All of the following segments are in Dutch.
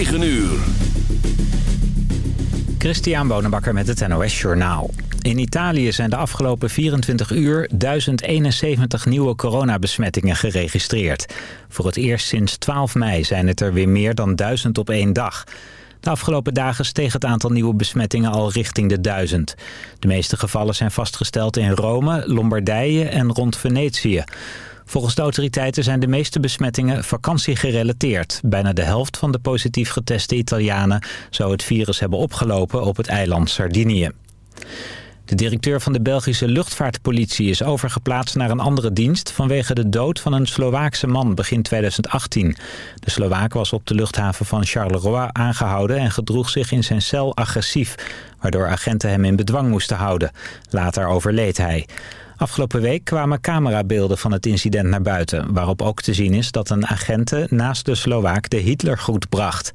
9 uur. Christian Bonenbakker met het NOS Journaal. In Italië zijn de afgelopen 24 uur 1071 nieuwe coronabesmettingen geregistreerd. Voor het eerst sinds 12 mei zijn het er weer meer dan 1000 op één dag. De afgelopen dagen steeg het aantal nieuwe besmettingen al richting de 1000. De meeste gevallen zijn vastgesteld in Rome, Lombardije en rond Venetië. Volgens de autoriteiten zijn de meeste besmettingen vakantiegerelateerd. Bijna de helft van de positief geteste Italianen zou het virus hebben opgelopen op het eiland Sardinië. De directeur van de Belgische luchtvaartpolitie is overgeplaatst naar een andere dienst... vanwege de dood van een Slovaakse man begin 2018. De Slovaak was op de luchthaven van Charleroi aangehouden... en gedroeg zich in zijn cel agressief, waardoor agenten hem in bedwang moesten houden. Later overleed hij. Afgelopen week kwamen camerabeelden van het incident naar buiten... waarop ook te zien is dat een agente naast de Slovaak de Hitlergroet bracht.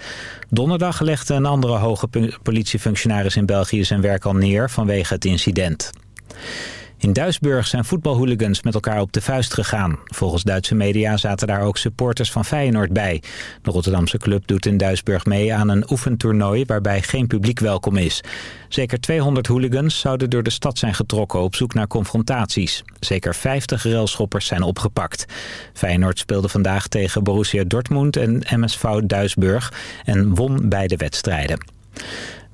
Donderdag legde een andere hoge politiefunctionaris in België zijn werk al neer vanwege het incident. In Duisburg zijn voetbalhooligans met elkaar op de vuist gegaan. Volgens Duitse media zaten daar ook supporters van Feyenoord bij. De Rotterdamse club doet in Duisburg mee aan een oefentoernooi waarbij geen publiek welkom is. Zeker 200 hooligans zouden door de stad zijn getrokken op zoek naar confrontaties. Zeker 50 railschoppers zijn opgepakt. Feyenoord speelde vandaag tegen Borussia Dortmund en MSV Duisburg en won beide wedstrijden.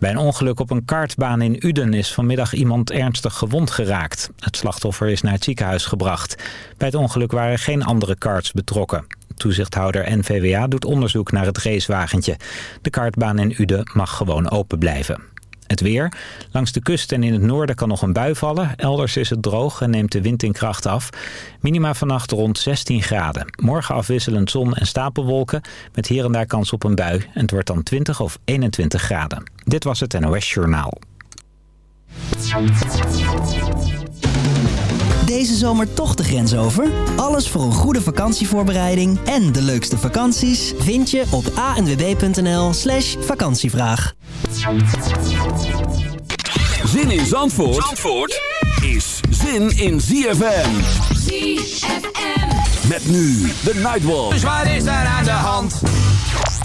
Bij een ongeluk op een kartbaan in Uden is vanmiddag iemand ernstig gewond geraakt. Het slachtoffer is naar het ziekenhuis gebracht. Bij het ongeluk waren geen andere karts betrokken. Toezichthouder NVWA doet onderzoek naar het racewagentje. De kartbaan in Uden mag gewoon open blijven. Het weer. Langs de kust en in het noorden kan nog een bui vallen. Elders is het droog en neemt de wind in kracht af. Minima vannacht rond 16 graden. Morgen afwisselend zon en stapelwolken. Met hier en daar kans op een bui. En het wordt dan 20 of 21 graden. Dit was het NOS Journaal. Deze zomer toch de grens over? Alles voor een goede vakantievoorbereiding en de leukste vakanties vind je op anwb.nl slash vakantievraag. Zin in Zandvoort, Zandvoort is zin in ZFM. ZFM. Met nu de Nightwalk. Dus wat is er aan de hand?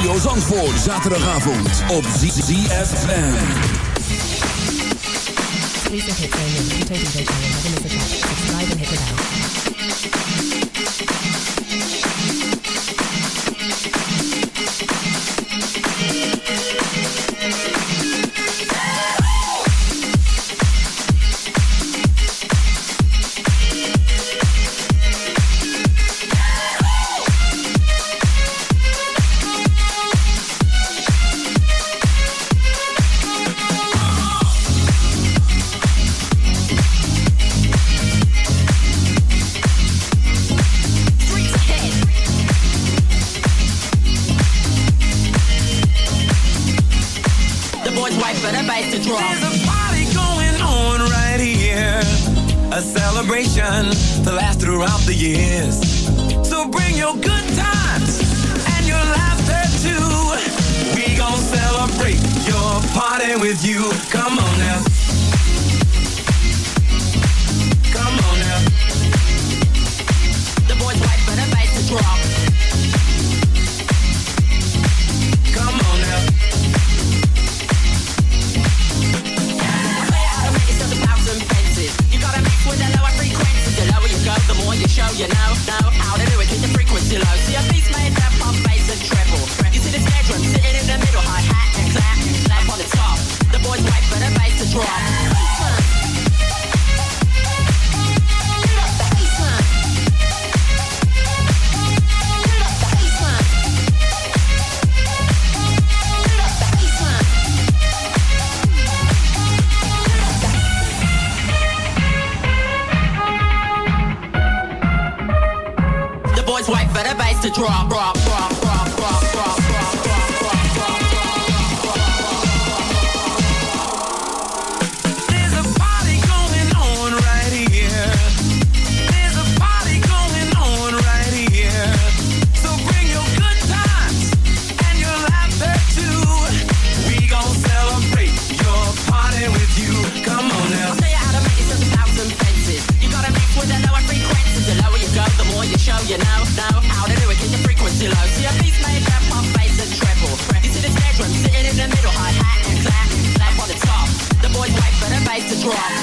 Mario Zandvoort. Zaterdagavond op ZFM. Please swipe for the vice to drop, drop, drop, drop. Drop.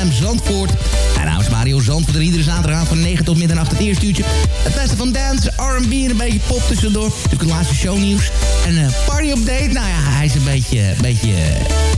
ZFM Zandvoort. Mijn naam is Mario Zandvoort en iedere zaterdagavond van 9 tot middernacht het eerste uurtje. Tussendoor. Natuurlijk het laatste shownieuws. En een party update, nou ja, hij is een beetje, beetje,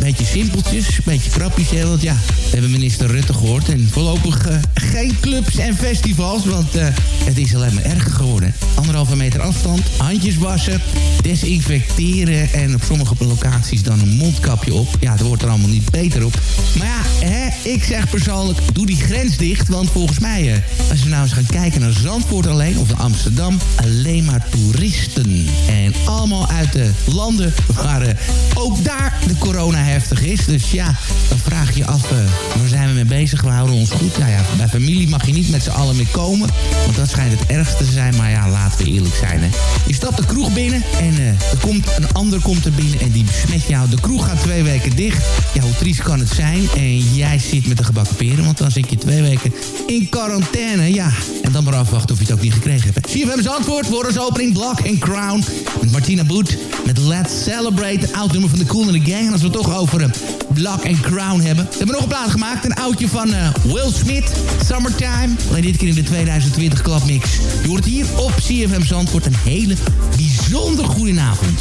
beetje simpeltjes, een beetje krapjes. Want ja, we hebben minister Rutte gehoord. En voorlopig eh, geen clubs en festivals, want eh, het is alleen maar erger geworden. Anderhalve meter afstand, handjes wassen, desinfecteren en op sommige locaties dan een mondkapje op. Ja, het wordt er allemaal niet beter op. Maar ja, hè, ik zeg persoonlijk, doe die grens dicht. Want volgens mij, als we nou eens gaan kijken naar Zandvoort alleen... of naar Amsterdam, alleen maar toeristen. En allemaal uit de landen waar eh, ook daar de corona heftig is. Dus ja, dan vraag je je af, eh, waar zijn we mee bezig? We houden ons goed. Nou ja, bij familie mag je niet met z'n allen meer komen. Want dat schijnt het ergste te zijn. Maar ja, laten we eerlijk zijn. Hè. Je stapt de kroeg binnen en eh, er komt, een ander komt er binnen en die besmet jou. De kroeg gaat twee weken dicht. Ja, hoe triest kan het zijn? En jij zit met de gebakken peren, want dan zit je twee weken in quarantaine. Ja, en dan maar afwachten of je het ook niet gekregen hebt. CFM antwoord voor ons opening Block and Crown. Met Martina Boet met Let's Celebrate. Een oud nummer van de Cool in the Gang. En als we het toch over uh, Block and Crown hebben. We hebben nog een plaat gemaakt. Een oudje van uh, Will Smith. Summertime. Alleen dit keer in de 2020 clubmix. Je hoort hier op CFM Zandvoort. Een hele bijzonder goede avond.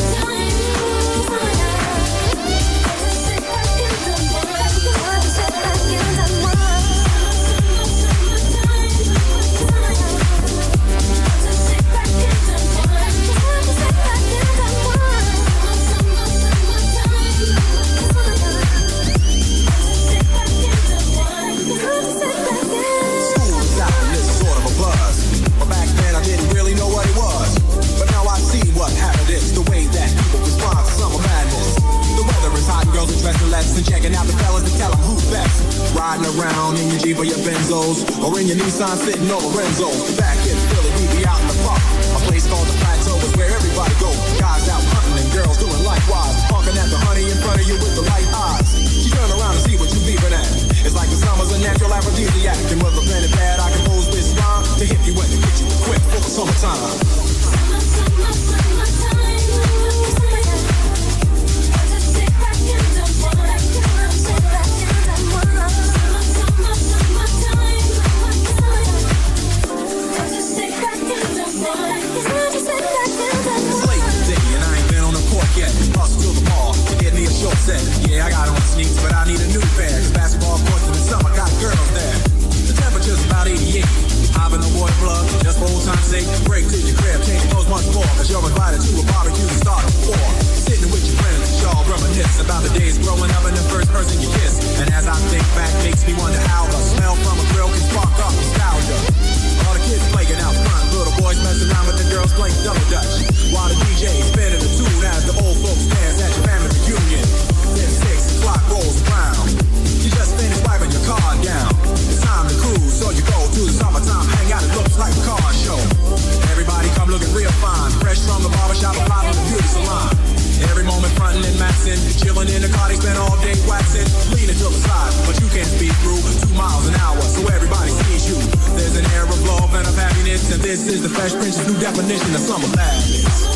dressing less and checking out the fellas to tell them who's best. Riding around in your Jeep or your Benzos, or in your Nissan sitting on Lorenzo. Back in Philly, we be out in the park. A place called the Plateau is where everybody go. Guys out hunting and girls doing likewise. Honking at the honey in front of you with the light eyes. She turn around and see what you leaving at. It's like the summer's a natural aphrodisiac. And with a pen and pad, I compose this rhyme to hit you when to get you equipped for the summertime. Plug, just for old time's sake. Break to your crib, change clothes once more. Cause you're invited to a barbecue to start at four. Sitting with your friends, y'all reminisce about the days growing up and the first person you kiss. And as I think back, makes me wonder how the smell from a grill can spark up nostalgia. All the kids playing out front, little boys messing around with the girls playing double dutch. While the DJ spinning the tune as the old folks dance at your family reunion. Then six o'clock rolls around. You just finished wiping your car down. It's time to cruise, so you go to the like a car show. Everybody come looking real fine, fresh from the barbershop, or live in the beauty salon. Every moment frontin' and maxin', chillin' in the car, they spend all day waxing, leaning to the side, but you can't speed through two miles an hour, so everybody sees you. There's an air of love and of happiness, and this is the Fresh Prince's new definition of summer madness.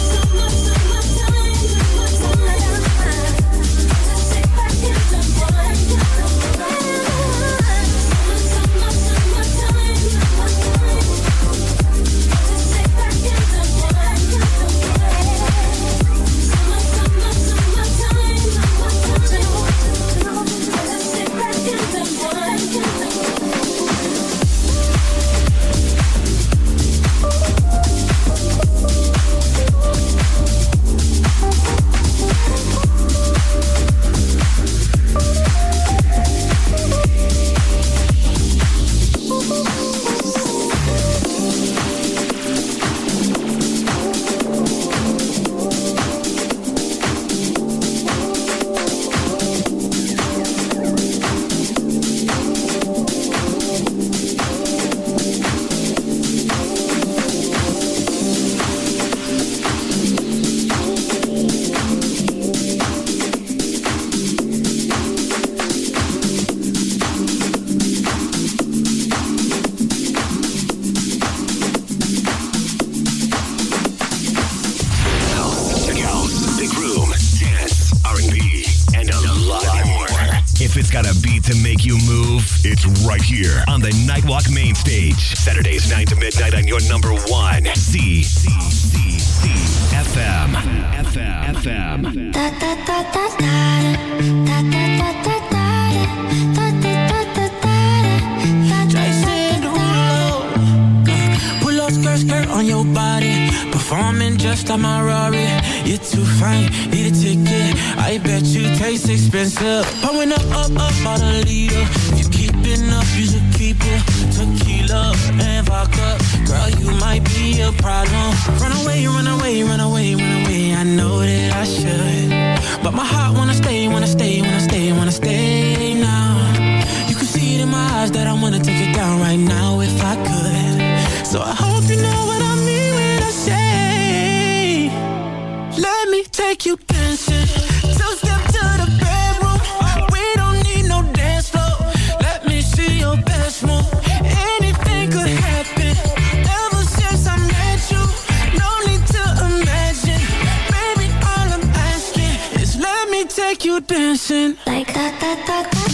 Dancing. Like that, that, that, that,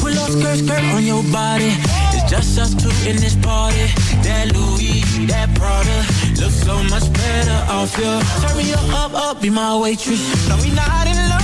Pull up skirt, skirt on your body. It's just us two in this party. That Louis, that Prada, looks so much better off you. Turn me up, up, up, be my waitress. No, we not in love,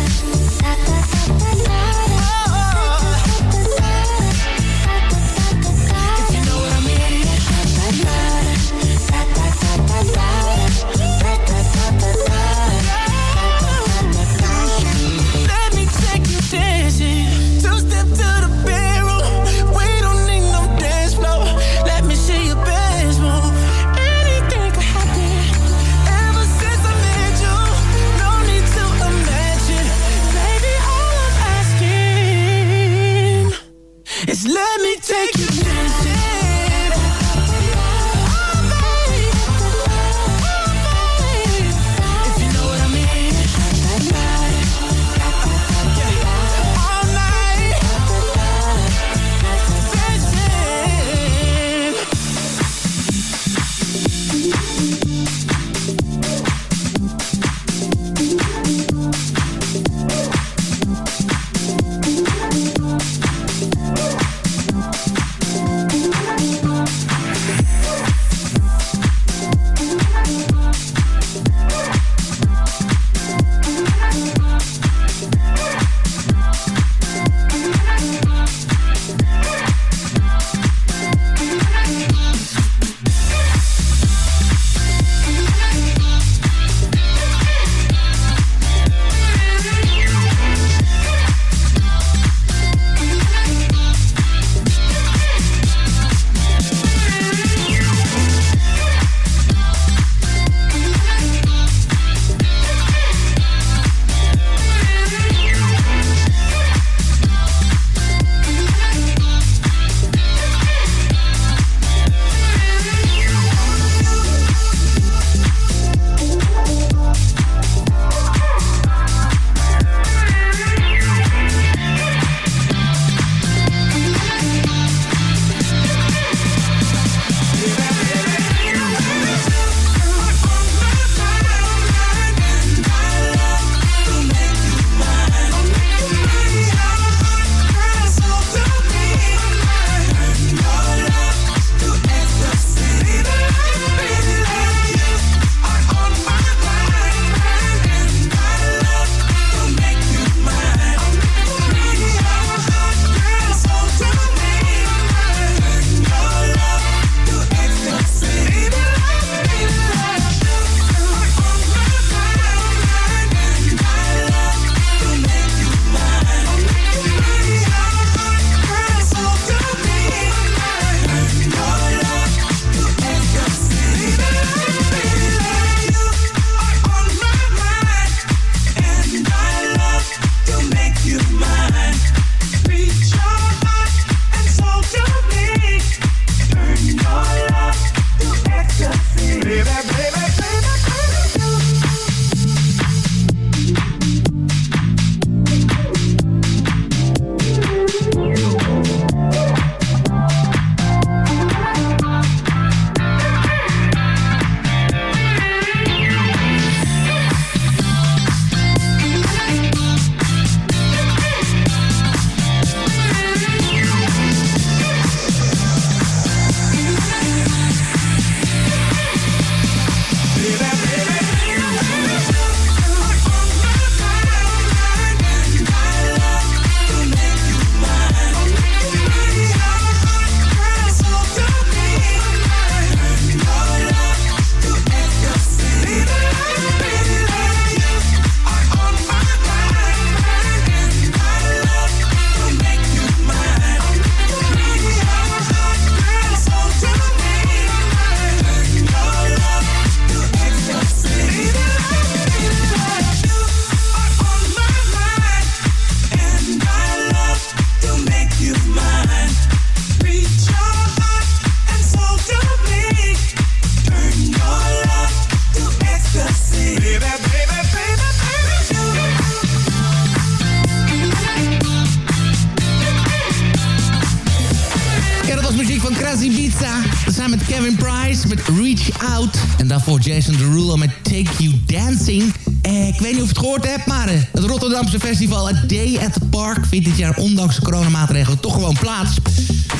Daarvoor Jason Derulo met Take You Dancing. Eh, ik weet niet of je het gehoord hebt, maar eh, het Rotterdamse festival A Day at the Park... vindt dit jaar ondanks de coronamaatregelen toch gewoon plaats.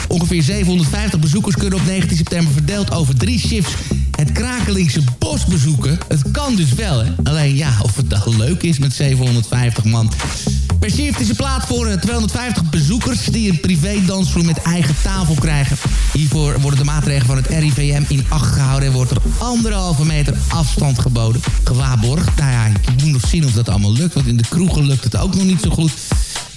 Ongeveer 750 bezoekers kunnen op 19 september verdeeld over drie shifts het Krakelingse bos bezoeken. Het kan dus wel, hè? Alleen ja, of het dan leuk is met 750 man... Per shift is er plaats voor 250 bezoekers die een privé-dansvloer met eigen tafel krijgen. Hiervoor worden de maatregelen van het RIVM in acht gehouden en wordt er anderhalve meter afstand geboden. Gewaarborgd. Nou ja, ik moet nog zien of dat allemaal lukt, want in de kroegen lukt het ook nog niet zo goed.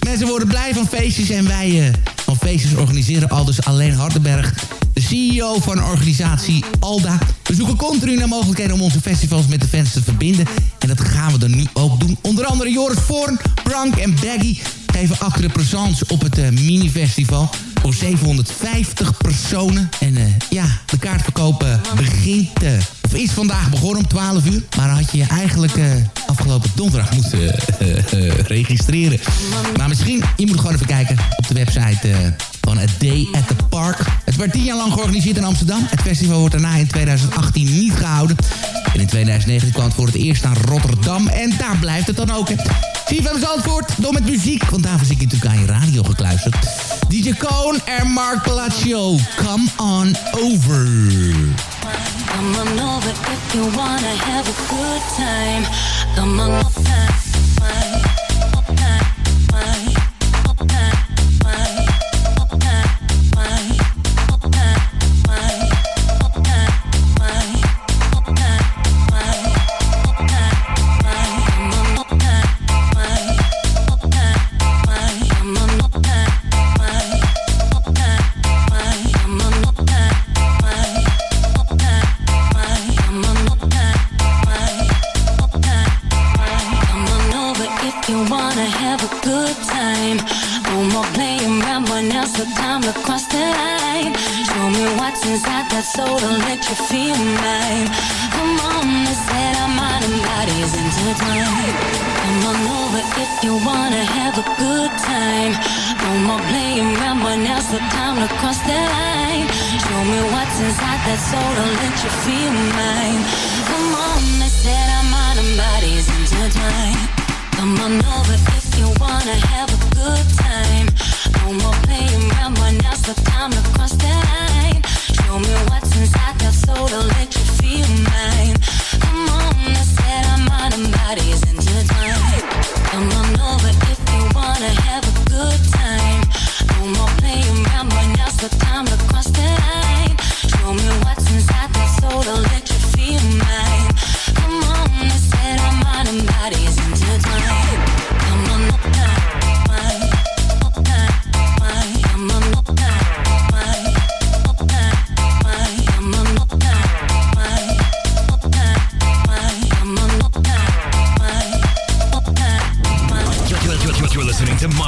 Mensen worden blij van feestjes en wij uh, van feestjes organiseren al dus alleen Hardenberg de CEO van organisatie ALDA. We zoeken continu naar mogelijkheden om onze festivals met de fans te verbinden. En dat gaan we dan nu ook doen. Onder andere Joris Voorn, Brank en Baggy geven de présence op het uh, mini-festival voor 750 personen. En uh, ja, de kaartverkoop begint, uh, of is vandaag begonnen om 12 uur. Maar had je je eigenlijk afgelopen donderdag moeten registreren. Maar misschien, je moet gewoon even kijken op de website van A Day at the Park. Het werd tien jaar lang georganiseerd in Amsterdam. Het festival wordt daarna in 2018 niet gehouden. En in 2019 kwam het voor het eerst naar Rotterdam. En daar blijft het dan ook. CFM Zandvoort, door met muziek. Want daarvoor zit je natuurlijk aan je radio gekluisterd. DJ Koon en Mark Palacio. Come on over. Come on over if you wanna have a good time. Come on over.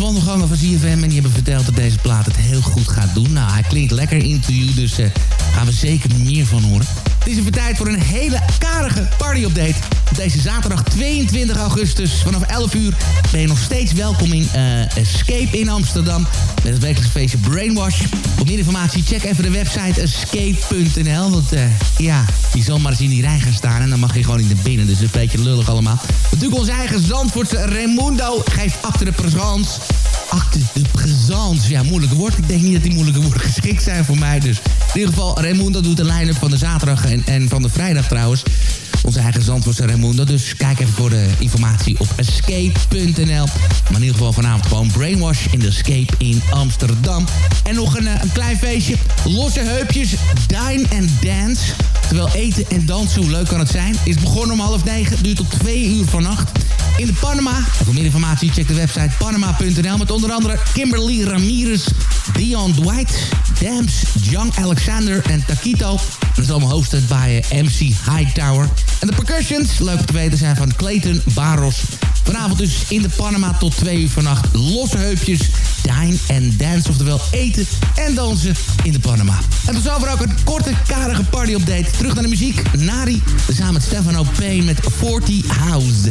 De wandelgangen van ZFM... en die hebben verteld dat deze plaat het heel goed gaat doen. Nou, hij klinkt lekker Into You, dus uh, gaan we zeker meer van horen. Het is even tijd voor een hele karige party-update. Deze zaterdag 22 augustus vanaf 11 uur ben je nog steeds welkom in uh, Escape in Amsterdam. Met het wekelijks feestje Brainwash. Voor meer informatie check even de website escape.nl. Want uh, ja, je zal maar eens in die rij gaan staan en dan mag je gewoon niet naar binnen. Dus een beetje lullig allemaal. Natuurlijk onze eigen Zandvoortse Raimundo geeft achter de présence. Achter de présence. Ja, moeilijke woord. Ik denk niet dat die moeilijke woorden geschikt zijn voor mij. Dus in ieder geval, Raimundo doet de line-up van de zaterdag en, en van de vrijdag trouwens. Onze eigen Zandvoortse Raimundo. Dus kijk even voor de informatie op escape.nl. Maar in ieder geval vanavond gewoon Brainwash in de Escape in Amsterdam. En nog een, eh, een klein feestje. Losse heupjes, dine and dance. Terwijl eten en dansen, hoe leuk kan het zijn? Is begonnen om half negen, duurt tot twee uur vannacht. In de Panama. En voor meer informatie check de website panama.nl. Met onder andere Kimberly Ramirez, Dion Dwight, Dams, Young Alexander en Taquito. Dat is allemaal hosted bij eh, MC Hightower. En de percussions, leuk te weten, zijn van Clayton Barros. Vanavond dus in de Panama tot twee uur vannacht. Losse heupjes, dine en dance. Oftewel eten en dansen in de Panama. En tot zover ook een korte, karige party-update. Terug naar de muziek. Nari, samen met Stefano P. met 40 House.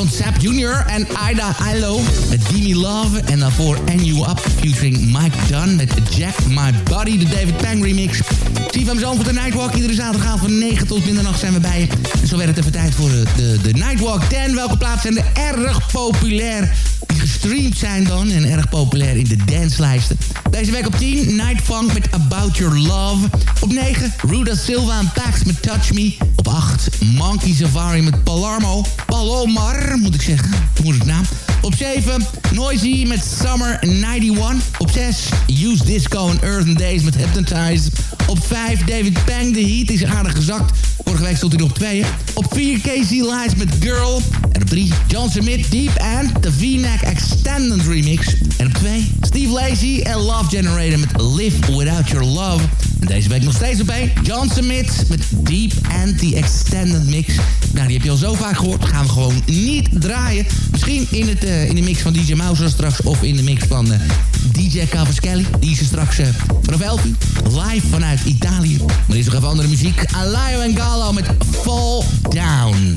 Van Sap Jr. en Ida Ilo met Gimme Love. En daarvoor And You Up featuring Mike Dunn met Jack My Body, de David Pang remix. CFM Zoon voor de Nightwalk. Iedere zaterdagavond van 9 tot middernacht zijn we bij. En zo werd het even tijd voor de, de, de Nightwalk 10. Welke plaatsen zijn er erg populair? Die gestreamd zijn dan en erg populair in de danslijsten. Deze week op 10, Night Funk met About Your Love. Op 9, Ruda Silva en Pax met Touch Me. Op 8, Monkey Safari met Palermo. Palomar, moet ik zeggen. Moeilijk naam. Op 7, Noisy met Summer 91. Op 6, Use Disco en Earth and Days met Hypnotize. Op 5, David Pang, de heat is aardig gezakt. Vorige week stond hij op 2. Op 4, Casey Lies met Girl. En op 3, John Smith, Deep and de V-Neck Extended Remix. En op 2, Steve Lacy en Love Generator met Live Without Your Love. En deze week nog steeds op 1, John Smith met Deep and the Extended Mix. Nou, die heb je al zo vaak gehoord. Gaan we gewoon niet draaien. Misschien in, het, uh, in de mix van DJ Mouse straks. Of in de mix van uh, DJ Cavaschelli. Die is er straks uh, vanaf 11 live vanuit Italië. Maar er is nog even andere muziek. Alayo en Gallo met Fall Down.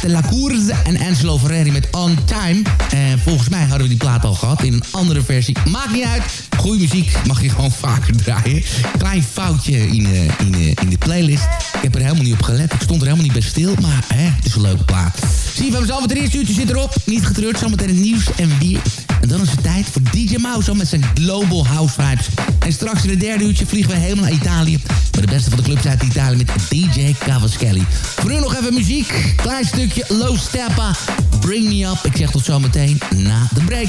De La Course en Angelo Ferreri met On Time. En volgens mij hadden we die plaat al gehad in een andere versie. Maakt niet uit. Goeie muziek mag je gewoon vaker draaien. Klein foutje in, uh, in, uh, in de playlist. Ik heb er helemaal niet op gelet. Ik stond er helemaal niet bij stil. Maar hè, het is een leuke plaat. Zie je, hebben zo het eerste uurtje zit erop. Niet getreurd, zometeen het nieuws en weer. En dan is het tijd voor DJ Mouse met zijn Global House Vibes. En straks in het derde uurtje vliegen we helemaal naar Italië. Met de beste van de clubs uit Italië met DJ Cavaschelli. Voor nu nog even muziek. Klein stukje Low Steppa. Bring Me Up. Ik zeg tot zometeen na de break.